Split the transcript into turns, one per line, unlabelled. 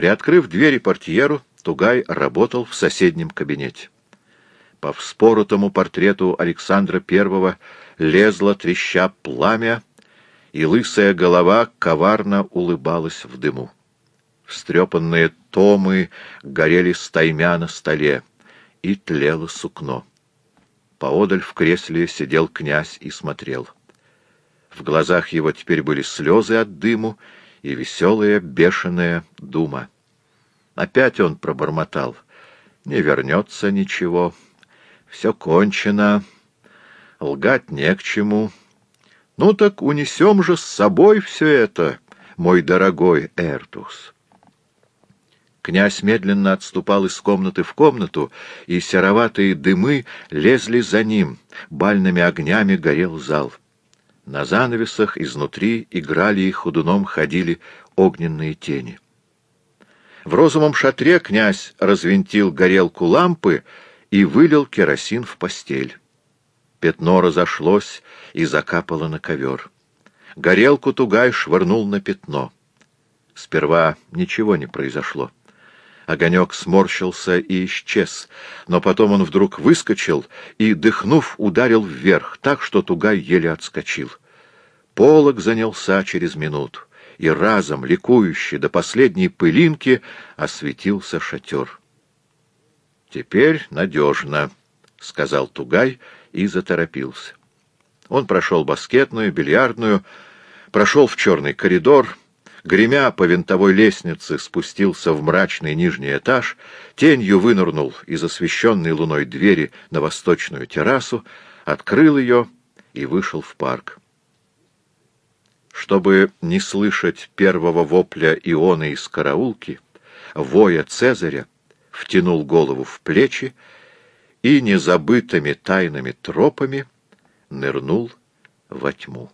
Приоткрыв двери портьеру, Тугай работал в соседнем кабинете. По вспоротому портрету Александра I лезло треща пламя, и лысая голова коварно улыбалась в дыму. Встрепанные томы горели стаймя на столе, и тлело сукно. Поодаль в кресле сидел князь и смотрел. В глазах его теперь были слезы от дыму и веселая бешеная дума. Опять он пробормотал. Не вернется ничего. Все кончено. Лгать не к чему. Ну так унесем же с собой все это, мой дорогой Эртус. Князь медленно отступал из комнаты в комнату, и сероватые дымы лезли за ним, бальными огнями горел зал. На занавесах изнутри играли и ходуном ходили огненные тени. В розовом шатре князь развинтил горелку лампы и вылил керосин в постель. Пятно разошлось и закапало на ковер. Горелку Тугай швырнул на пятно. Сперва ничего не произошло. Огонек сморщился и исчез, но потом он вдруг выскочил и, дыхнув, ударил вверх, так что Тугай еле отскочил. Полог занялся через минуту и разом, ликующий до последней пылинки, осветился шатер. «Теперь надежно», — сказал Тугай и заторопился. Он прошел баскетную, бильярдную, прошел в черный коридор, гремя по винтовой лестнице спустился в мрачный нижний этаж, тенью вынырнул из освещенной луной двери на восточную террасу, открыл ее и вышел в парк. Чтобы не слышать первого вопля Ионы из караулки, воя Цезаря, втянул голову в плечи и незабытыми тайными тропами нырнул во тьму.